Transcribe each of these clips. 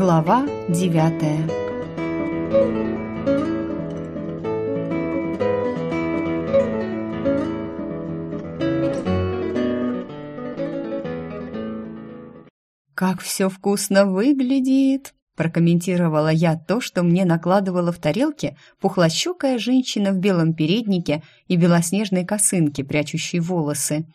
Глава девятая «Как все вкусно выглядит!» прокомментировала я то, что мне накладывала в тарелке пухлощекая женщина в белом переднике и белоснежной косынке, прячущей волосы.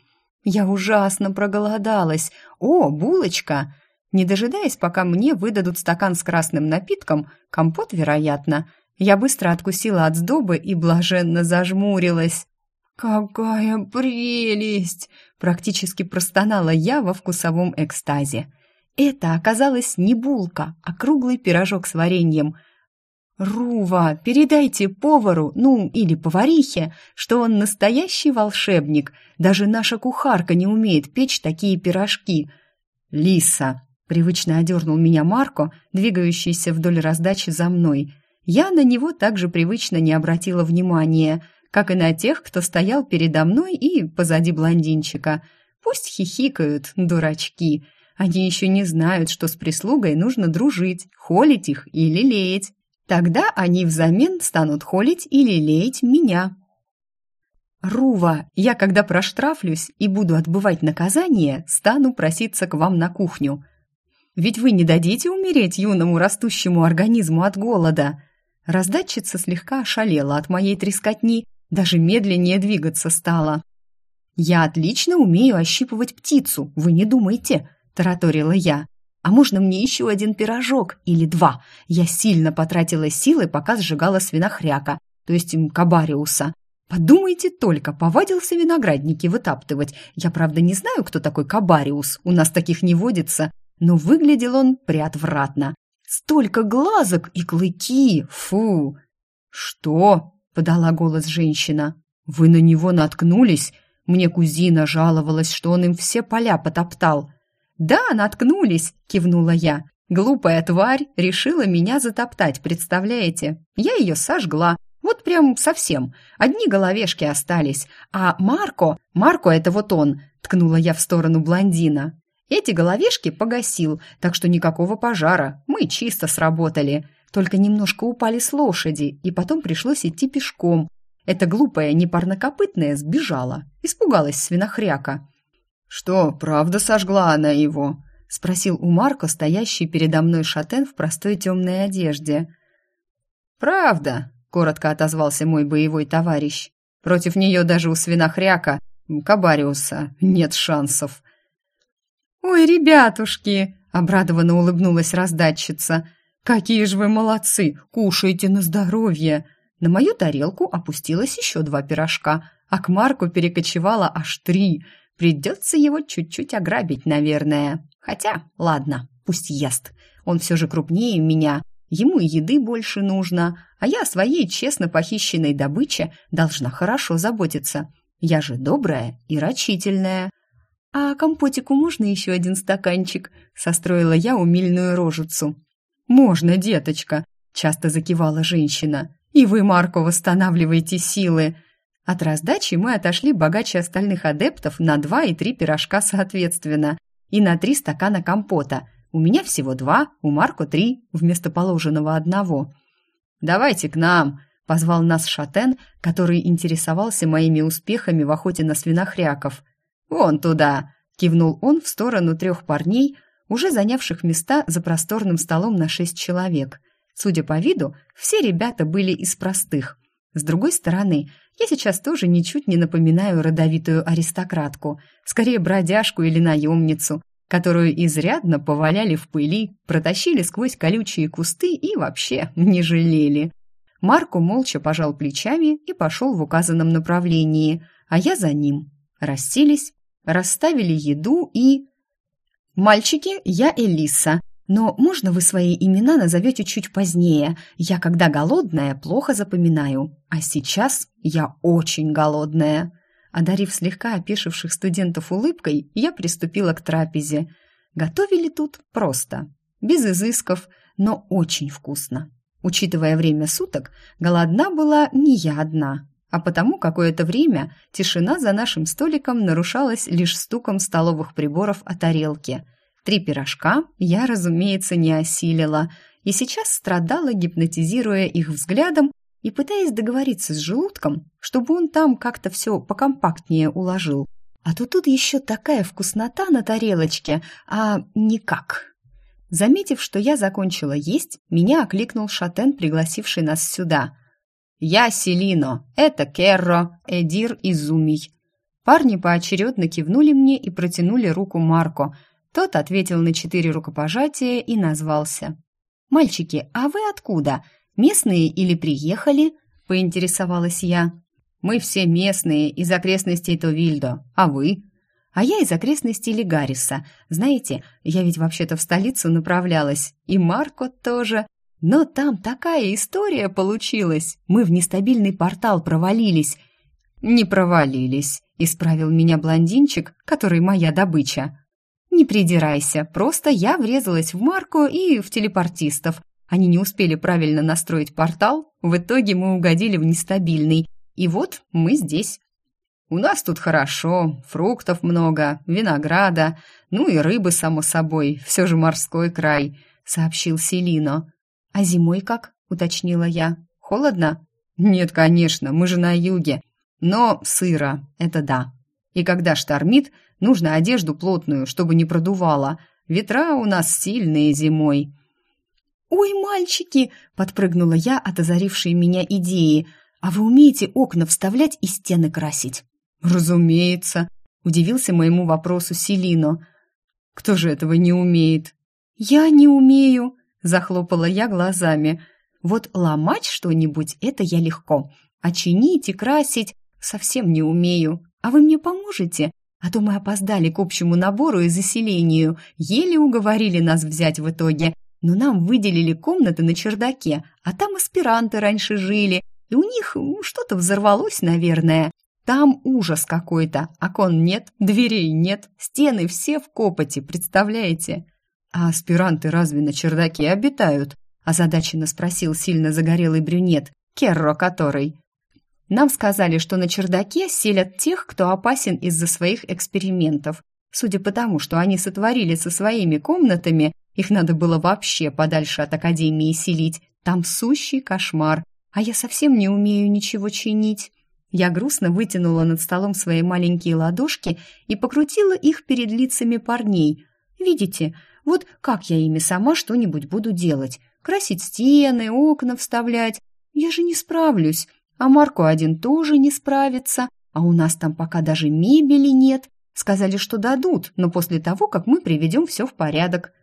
Я ужасно проголодалась. О, булочка! Не дожидаясь, пока мне выдадут стакан с красным напитком, компот, вероятно, я быстро откусила от сдобы и блаженно зажмурилась. «Какая прелесть!» – практически простонала я во вкусовом экстазе. Это оказалась не булка, а круглый пирожок с вареньем. «Рува, передайте повару, ну, или поварихе, что он настоящий волшебник. Даже наша кухарка не умеет печь такие пирожки». «Лиса!» — привычно одернул меня Марко, двигающийся вдоль раздачи за мной. Я на него также привычно не обратила внимания, как и на тех, кто стоял передо мной и позади блондинчика. Пусть хихикают, дурачки. Они еще не знают, что с прислугой нужно дружить, холить их или лелеять. Тогда они взамен станут холить и лелеять меня. Рува, я когда проштрафлюсь и буду отбывать наказание, стану проситься к вам на кухню. Ведь вы не дадите умереть юному растущему организму от голода. Раздатчица слегка ошалела от моей трескотни, даже медленнее двигаться стала. Я отлично умею ощипывать птицу, вы не думайте тараторила я. «А можно мне еще один пирожок или два? Я сильно потратила силы, пока сжигала свинохряка, то есть кабариуса. Подумайте только, повадился виноградники вытаптывать. Я, правда, не знаю, кто такой кабариус, у нас таких не водится, но выглядел он приотвратно. Столько глазок и клыки, фу!» «Что?» — подала голос женщина. «Вы на него наткнулись?» Мне кузина жаловалась, что он им все поля потоптал. «Да, наткнулись!» – кивнула я. «Глупая тварь решила меня затоптать, представляете? Я ее сожгла, вот прям совсем. Одни головешки остались. А Марко, Марко это вот он, ткнула я в сторону блондина. Эти головешки погасил, так что никакого пожара. Мы чисто сработали. Только немножко упали с лошади, и потом пришлось идти пешком. Эта глупая непарнокопытная сбежала. Испугалась свинохряка. «Что, правда сожгла она его?» — спросил у Марка, стоящий передо мной шатен в простой темной одежде. «Правда», — коротко отозвался мой боевой товарищ. «Против нее даже у свинохряка, Кабариуса, нет шансов». «Ой, ребятушки!» — обрадованно улыбнулась раздатчица. «Какие же вы молодцы! Кушайте на здоровье!» На мою тарелку опустилось еще два пирожка, а к Марку перекочевало аж три — Придется его чуть-чуть ограбить, наверное. Хотя, ладно, пусть ест. Он все же крупнее меня, ему и еды больше нужно, а я о своей честно похищенной добыче должна хорошо заботиться. Я же добрая и рачительная. «А компотику можно еще один стаканчик?» — состроила я умильную рожицу. «Можно, деточка», — часто закивала женщина. «И вы, Марко, восстанавливаете силы. От раздачи мы отошли богаче остальных адептов на два и три пирожка соответственно, и на три стакана компота. У меня всего два, у Марко три, вместо положенного одного. «Давайте к нам», — позвал нас Шатен, который интересовался моими успехами в охоте на свинохряков. «Вон туда», — кивнул он в сторону трех парней, уже занявших места за просторным столом на шесть человек. Судя по виду, все ребята были из простых — с другой стороны, я сейчас тоже ничуть не напоминаю родовитую аристократку, скорее бродяжку или наемницу, которую изрядно поваляли в пыли, протащили сквозь колючие кусты и вообще не жалели. Марко молча пожал плечами и пошел в указанном направлении, а я за ним. Расселись, расставили еду и... «Мальчики, я Элиса», но можно вы свои имена назовете чуть позднее? Я, когда голодная, плохо запоминаю. А сейчас я очень голодная». Одарив слегка опешивших студентов улыбкой, я приступила к трапезе. Готовили тут просто, без изысков, но очень вкусно. Учитывая время суток, голодна была не я одна, а потому какое-то время тишина за нашим столиком нарушалась лишь стуком столовых приборов о тарелке – Три пирожка я, разумеется, не осилила, и сейчас страдала, гипнотизируя их взглядом и пытаясь договориться с желудком, чтобы он там как-то все покомпактнее уложил. А то тут еще такая вкуснота на тарелочке, а никак. Заметив, что я закончила есть, меня окликнул Шатен, пригласивший нас сюда. «Я Селино, это Керро, Эдир и Зумий». Парни поочередно кивнули мне и протянули руку Марко. Тот ответил на четыре рукопожатия и назвался. «Мальчики, а вы откуда? Местные или приехали?» – поинтересовалась я. «Мы все местные, из окрестностей Товильдо. А вы?» «А я из окрестностей Легариса. Знаете, я ведь вообще-то в столицу направлялась. И Марко тоже. Но там такая история получилась. Мы в нестабильный портал провалились». «Не провалились», – исправил меня блондинчик, который моя добыча. «Не придирайся, просто я врезалась в Марко и в телепортистов. Они не успели правильно настроить портал, в итоге мы угодили в нестабильный. И вот мы здесь. У нас тут хорошо, фруктов много, винограда, ну и рыбы, само собой, все же морской край», — сообщил Селино. «А зимой как?» — уточнила я. «Холодно?» «Нет, конечно, мы же на юге. Но сыро, это да. И когда штормит, нужно одежду плотную, чтобы не продувало. Ветра у нас сильные зимой. «Ой, мальчики!» — подпрыгнула я от озарившей меня идеи. «А вы умеете окна вставлять и стены красить?» «Разумеется», — удивился моему вопросу Селино. «Кто же этого не умеет?» «Я не умею», — захлопала я глазами. «Вот ломать что-нибудь — это я легко, а чинить и красить совсем не умею. А вы мне поможете? А то мы опоздали к общему набору и заселению, еле уговорили нас взять в итоге. Но нам выделили комнаты на чердаке, а там аспиранты раньше жили, и у них что-то взорвалось, наверное. Там ужас какой-то, окон нет, дверей нет, стены все в копоти, представляете? А аспиранты разве на чердаке обитают? Озадаченно спросил сильно загорелый брюнет, Керро который. Нам сказали, что на чердаке селят тех, кто опасен из-за своих экспериментов. Судя по тому, что они сотворили со своими комнатами, их надо было вообще подальше от академии селить. Там сущий кошмар, а я совсем не умею ничего чинить. Я грустно вытянула над столом свои маленькие ладошки и покрутила их перед лицами парней. Видите, вот как я ими сама что-нибудь буду делать. Красить стены, окна вставлять. Я же не справлюсь. А Марко один тоже не справится, а у нас там пока даже мебели нет. Сказали, что дадут, но после того, как мы приведем все в порядок.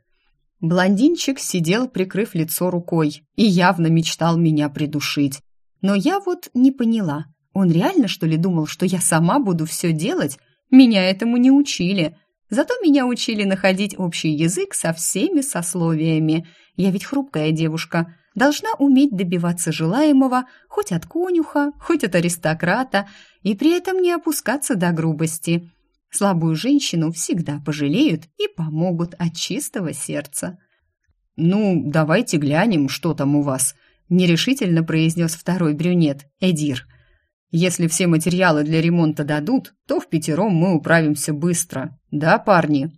Блондинчик сидел, прикрыв лицо рукой, и явно мечтал меня придушить. Но я вот не поняла. Он реально, что ли, думал, что я сама буду все делать? Меня этому не учили. Зато меня учили находить общий язык со всеми сословиями. Я ведь хрупкая девушка, должна уметь добиваться желаемого хоть от конюха, хоть от аристократа, и при этом не опускаться до грубости. Слабую женщину всегда пожалеют и помогут от чистого сердца. «Ну, давайте глянем, что там у вас», — нерешительно произнес второй брюнет, Эдир. «Если все материалы для ремонта дадут, то в пятером мы управимся быстро. Да, парни?»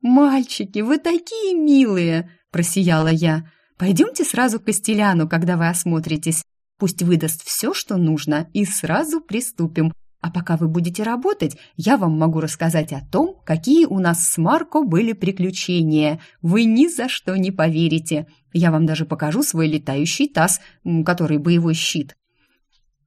«Мальчики, вы такие милые!» — просияла я. Пойдемте сразу к Костеляну, когда вы осмотритесь. Пусть выдаст все, что нужно, и сразу приступим. А пока вы будете работать, я вам могу рассказать о том, какие у нас с Марко были приключения. Вы ни за что не поверите. Я вам даже покажу свой летающий таз, который боевой щит.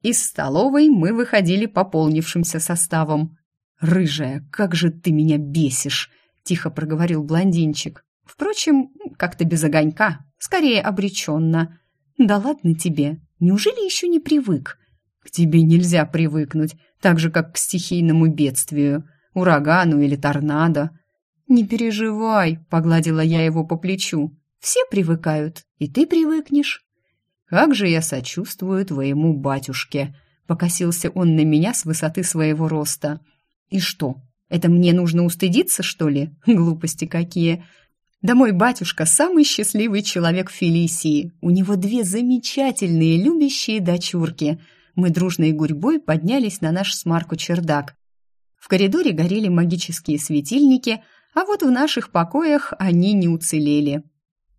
Из столовой мы выходили пополнившимся составом. «Рыжая, как же ты меня бесишь!» — тихо проговорил блондинчик. Впрочем, как-то без огонька, скорее обреченно. «Да ладно тебе, неужели еще не привык?» «К тебе нельзя привыкнуть, так же, как к стихийному бедствию, урагану или торнадо». «Не переживай», — погладила я его по плечу. «Все привыкают, и ты привыкнешь». «Как же я сочувствую твоему батюшке», — покосился он на меня с высоты своего роста. «И что, это мне нужно устыдиться, что ли? Глупости какие. Да мой батюшка самый счастливый человек в Фелисии. У него две замечательные любящие дочурки. Мы дружной гурьбой поднялись на наш с Марко чердак. В коридоре горели магические светильники, а вот в наших покоях они не уцелели.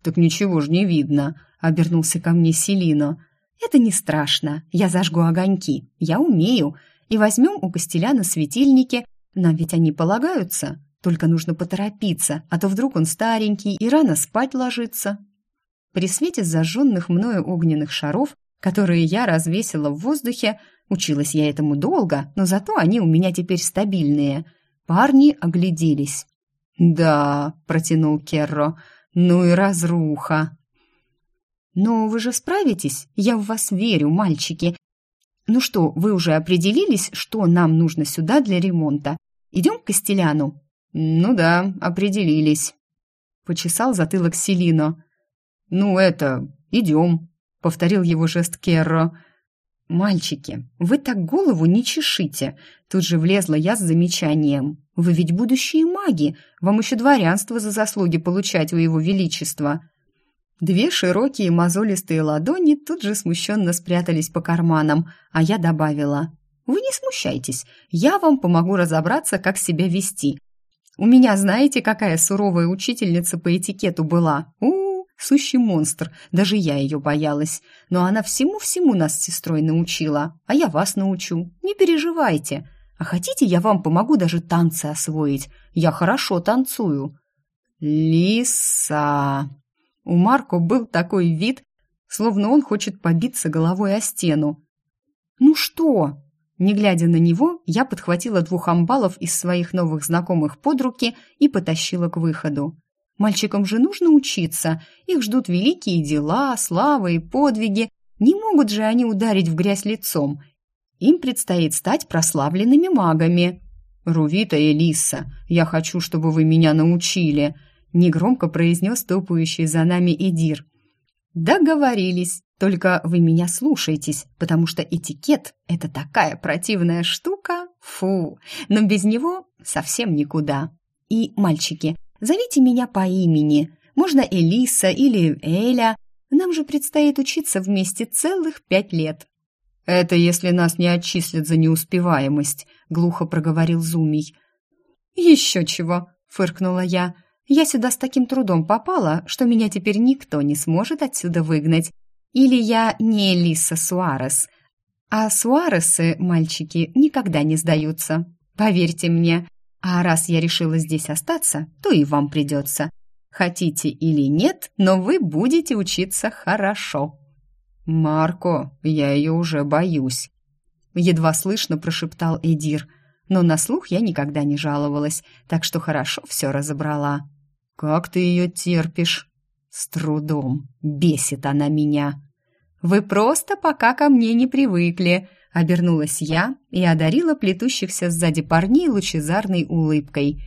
«Так ничего ж не видно», — обернулся ко мне Селино. «Это не страшно. Я зажгу огоньки. Я умею. И возьмем у Костеляна светильники. Нам ведь они полагаются. Только нужно поторопиться, а то вдруг он старенький и рано спать ложится». При свете зажженных мною огненных шаров, которые я развесила в воздухе, училась я этому долго, но зато они у меня теперь стабильные. Парни огляделись. «Да», — протянул Керро, — «ну и разруха». «Но вы же справитесь? Я в вас верю, мальчики. Ну что, вы уже определились, что нам нужно сюда для ремонта? Идем к Костеляну?» «Ну да, определились», — почесал затылок Селино. «Ну это, идем», — повторил его жест Керро. «Мальчики, вы так голову не чешите!» Тут же влезла я с замечанием. «Вы ведь будущие маги! Вам еще дворянство за заслуги получать у его величества!» Две широкие мозолистые ладони тут же смущенно спрятались по карманам, а я добавила. «Вы не смущайтесь, я вам помогу разобраться, как себя вести. У меня знаете, какая суровая учительница по этикету была? у, -у, -у сущий монстр, даже я ее боялась. Но она всему-всему нас с сестрой научила, а я вас научу, не переживайте. А хотите, я вам помогу даже танцы освоить? Я хорошо танцую». «Лиса!» У Марко был такой вид, словно он хочет побиться головой о стену. «Ну что?» Не глядя на него, я подхватила двух амбалов из своих новых знакомых под руки и потащила к выходу. Мальчикам же нужно учиться, их ждут великие дела, слава и подвиги. Не могут же они ударить в грязь лицом. Им предстоит стать прославленными магами. «Рувита и Лиса, я хочу, чтобы вы меня научили», негромко произнес топающий за нами Эдир. «Договорились. Только вы меня слушаетесь, потому что этикет — это такая противная штука. Фу! Но без него совсем никуда. И, мальчики, зовите меня по имени. Можно Элиса или Эля. Нам же предстоит учиться вместе целых пять лет». «Это если нас не отчислят за неуспеваемость», — глухо проговорил Зумий. «Еще чего», — фыркнула я. Я сюда с таким трудом попала, что меня теперь никто не сможет отсюда выгнать. Или я не Лиса Суарес. А Суаресы, мальчики, никогда не сдаются. Поверьте мне. А раз я решила здесь остаться, то и вам придется. Хотите или нет, но вы будете учиться хорошо. «Марко, я ее уже боюсь», — едва слышно прошептал Эдир. Но на слух я никогда не жаловалась, так что хорошо все разобрала. «Как ты ее терпишь?» «С трудом. Бесит она меня». «Вы просто пока ко мне не привыкли», — обернулась я и одарила плетущихся сзади парней лучезарной улыбкой.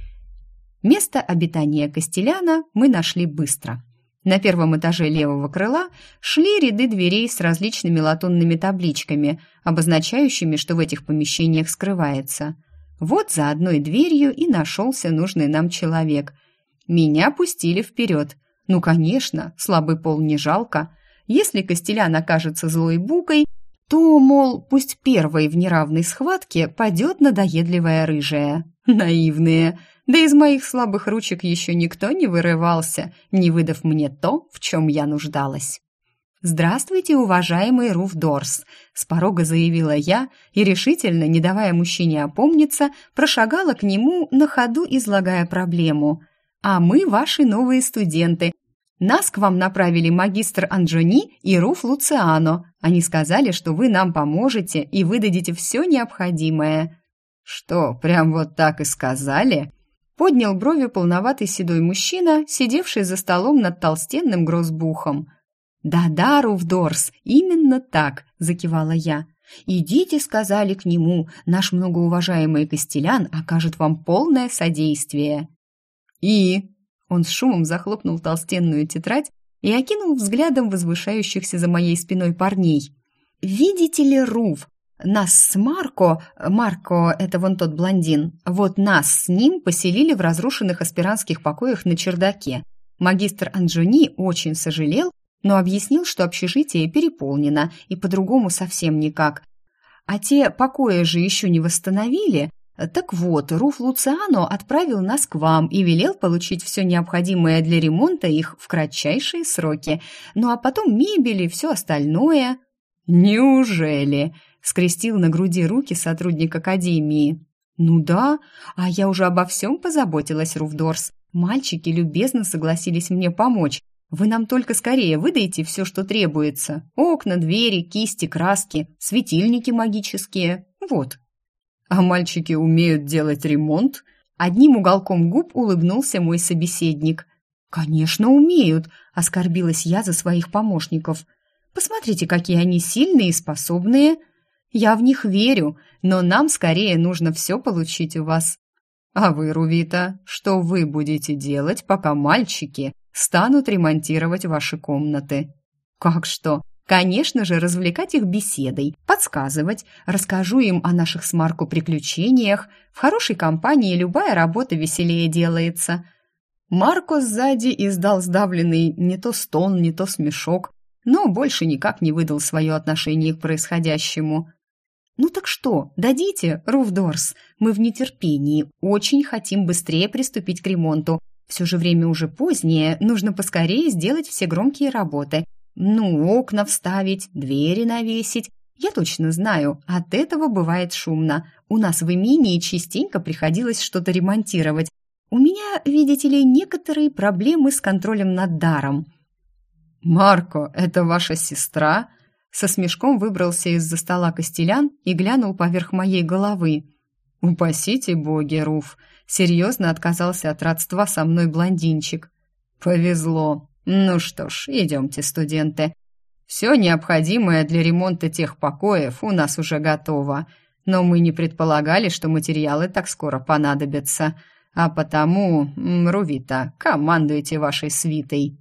Место обитания Костеляна мы нашли быстро. На первом этаже левого крыла шли ряды дверей с различными латунными табличками, обозначающими, что в этих помещениях скрывается. Вот за одной дверью и нашелся нужный нам человек — меня пустили вперед. Ну, конечно, слабый пол не жалко. Если Костелян окажется злой букой, то, мол, пусть первой в неравной схватке падет надоедливая рыжая. Наивные. Да из моих слабых ручек еще никто не вырывался, не выдав мне то, в чем я нуждалась. «Здравствуйте, уважаемый Руфдорс!» — с порога заявила я и, решительно, не давая мужчине опомниться, прошагала к нему, на ходу излагая проблему — а мы ваши новые студенты. Нас к вам направили магистр Анджони и Руф Луциано. Они сказали, что вы нам поможете и выдадите все необходимое». «Что, прям вот так и сказали?» Поднял брови полноватый седой мужчина, сидевший за столом над толстенным грозбухом. «Да-да, Руфдорс, именно так», — закивала я. «Идите», — сказали к нему, — «наш многоуважаемый Костелян окажет вам полное содействие». «И?» Он с шумом захлопнул толстенную тетрадь и окинул взглядом возвышающихся за моей спиной парней. «Видите ли, Руф, нас с Марко, Марко — это вон тот блондин, вот нас с ним поселили в разрушенных аспиранских покоях на чердаке. Магистр Анджони очень сожалел, но объяснил, что общежитие переполнено и по-другому совсем никак. А те покои же еще не восстановили, Так вот, Руф Луциано отправил нас к вам и велел получить все необходимое для ремонта их в кратчайшие сроки. Ну а потом мебель и все остальное. Неужели? скрестил на груди руки сотрудник академии. Ну да, а я уже обо всем позаботилась, Руфдорс. Мальчики любезно согласились мне помочь. Вы нам только скорее выдайте все, что требуется. Окна, двери, кисти, краски, светильники магические. Вот. А мальчики умеют делать ремонт? Одним уголком губ улыбнулся мой собеседник. Конечно, умеют, оскорбилась я за своих помощников. Посмотрите, какие они сильные и способные. Я в них верю, но нам скорее нужно все получить у вас. А вы, Рувита, что вы будете делать, пока мальчики станут ремонтировать ваши комнаты? Как что? Конечно же, развлекать их беседой, подсказывать, расскажу им о наших с Марко приключениях. В хорошей компании любая работа веселее делается. Марко сзади издал сдавленный не то стон, не то смешок, но больше никак не выдал свое отношение к происходящему. «Ну так что, дадите, Руфдорс? Мы в нетерпении, очень хотим быстрее приступить к ремонту. Все же время уже позднее, нужно поскорее сделать все громкие работы. Ну, окна вставить, двери навесить. Я точно знаю, от этого бывает шумно. У нас в имении частенько приходилось что-то ремонтировать. У меня, видите ли, некоторые проблемы с контролем над даром. «Марко, это ваша сестра?» Со смешком выбрался из-за стола Костелян и глянул поверх моей головы. «Упасите боги, Руф!» Серьезно отказался от родства со мной блондинчик. «Повезло. Ну что ж, идемте, студенты. Все необходимое для ремонта тех покоев у нас уже готово, но мы не предполагали, что материалы так скоро понадобятся. А потому, Рувита, командуйте вашей свитой.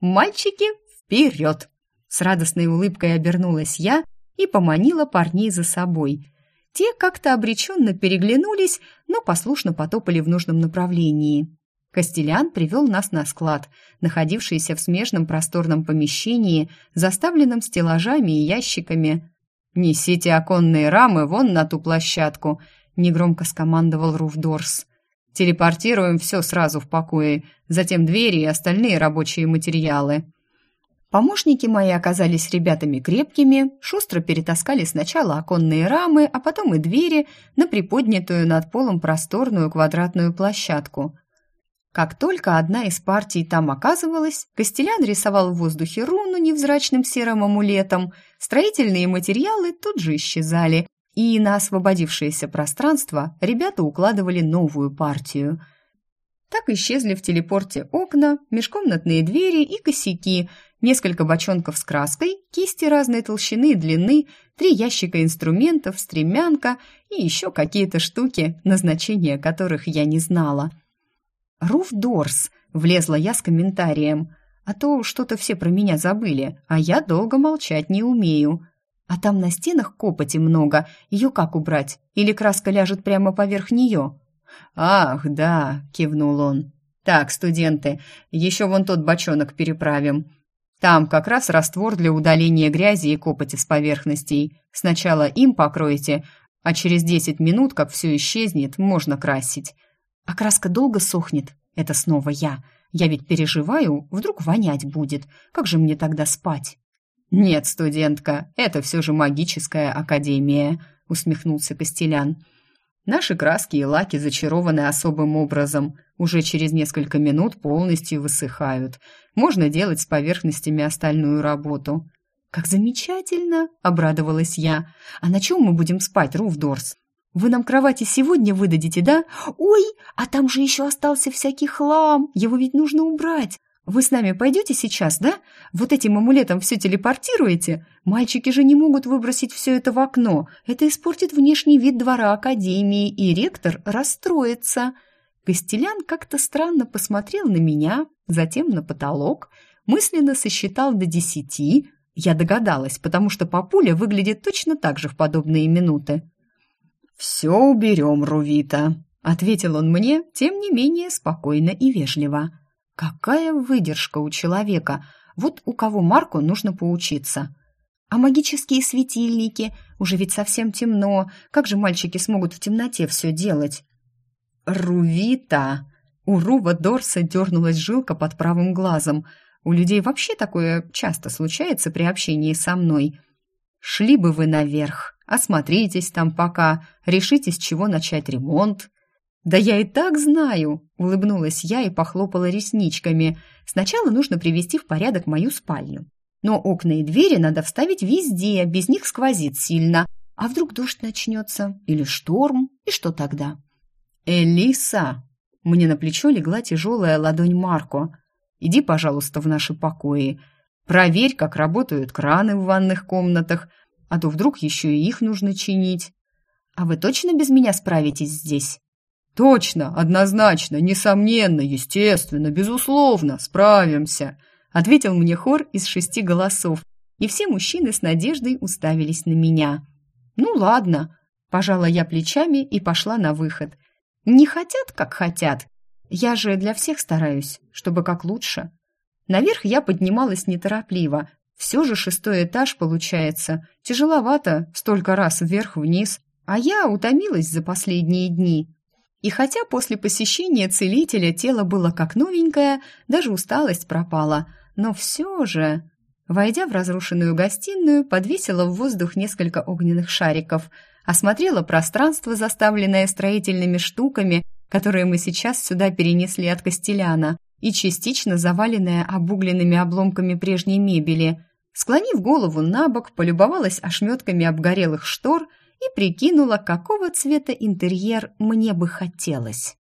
Мальчики, вперед!» С радостной улыбкой обернулась я и поманила парней за собой. Те как-то обреченно переглянулись, но послушно потопали в нужном направлении. Костелян привел нас на склад, находившийся в смежном просторном помещении, заставленном стеллажами и ящиками. «Несите оконные рамы вон на ту площадку», — негромко скомандовал Руфдорс. «Телепортируем все сразу в покое, затем двери и остальные рабочие материалы». Помощники мои оказались ребятами крепкими, шустро перетаскали сначала оконные рамы, а потом и двери на приподнятую над полом просторную квадратную площадку. Как только одна из партий там оказывалась, Костелян рисовал в воздухе руну невзрачным серым амулетом, строительные материалы тут же исчезали, и на освободившееся пространство ребята укладывали новую партию. Так исчезли в телепорте окна, межкомнатные двери и косяки, несколько бочонков с краской, кисти разной толщины и длины, три ящика инструментов, стремянка и еще какие-то штуки, назначения которых я не знала – «Руф Дорс», — влезла я с комментарием, «а то что-то все про меня забыли, а я долго молчать не умею. А там на стенах копоти много, ее как убрать? Или краска ляжет прямо поверх нее?» «Ах, да», — кивнул он. «Так, студенты, еще вон тот бочонок переправим. Там как раз раствор для удаления грязи и копоти с поверхностей. Сначала им покройте, а через десять минут, как все исчезнет, можно красить. А краска долго сохнет. Это снова я. Я ведь переживаю, вдруг вонять будет. Как же мне тогда спать? Нет, студентка, это все же магическая академия, усмехнулся Костелян. Наши краски и лаки зачарованы особым образом. Уже через несколько минут полностью высыхают. Можно делать с поверхностями остальную работу. «Как замечательно!» — обрадовалась я. «А на чем мы будем спать, Руфдорс?» Вы нам кровати сегодня выдадите, да? Ой, а там же еще остался всякий хлам, его ведь нужно убрать. Вы с нами пойдете сейчас, да? Вот этим амулетом все телепортируете? Мальчики же не могут выбросить все это в окно. Это испортит внешний вид двора Академии, и ректор расстроится». Костелян как-то странно посмотрел на меня, затем на потолок, мысленно сосчитал до десяти. Я догадалась, потому что папуля выглядит точно так же в подобные минуты. «Все уберем, Рувита», — ответил он мне, тем не менее спокойно и вежливо. «Какая выдержка у человека! Вот у кого Марку нужно поучиться!» А магические светильники? Уже ведь совсем темно. Как же мальчики смогут в темноте все делать? Рувита! У Рува Дорса дернулась жилка под правым глазом. У людей вообще такое часто случается при общении со мной. Шли бы вы наверх, осмотритесь там пока, решите, с чего начать ремонт. «Да я и так знаю», — улыбнулась я и похлопала ресничками. «Сначала нужно привести в порядок мою спальню. Но окна и двери надо вставить везде, без них сквозит сильно. А вдруг дождь начнется? Или шторм? И что тогда?» «Элиса!» Мне на плечо легла тяжелая ладонь Марко. «Иди, пожалуйста, в наши покои. Проверь, как работают краны в ванных комнатах, а то вдруг еще и их нужно чинить». «А вы точно без меня справитесь здесь?» «Точно, однозначно, несомненно, естественно, безусловно, справимся», ответил мне хор из шести голосов, и все мужчины с надеждой уставились на меня. «Ну ладно», – пожала я плечами и пошла на выход. «Не хотят, как хотят. Я же для всех стараюсь, чтобы как лучше». Наверх я поднималась неторопливо. Все же шестой этаж получается. Тяжеловато, столько раз вверх-вниз. А я утомилась за последние дни. И хотя после посещения целителя тело было как новенькое, даже усталость пропала, но все же... Войдя в разрушенную гостиную, подвесила в воздух несколько огненных шариков, осмотрела пространство, заставленное строительными штуками, которые мы сейчас сюда перенесли от Костеляна, и частично заваленное обугленными обломками прежней мебели. Склонив голову на бок, полюбовалась ошметками обгорелых штор и прикинула, какого цвета интерьер мне бы хотелось.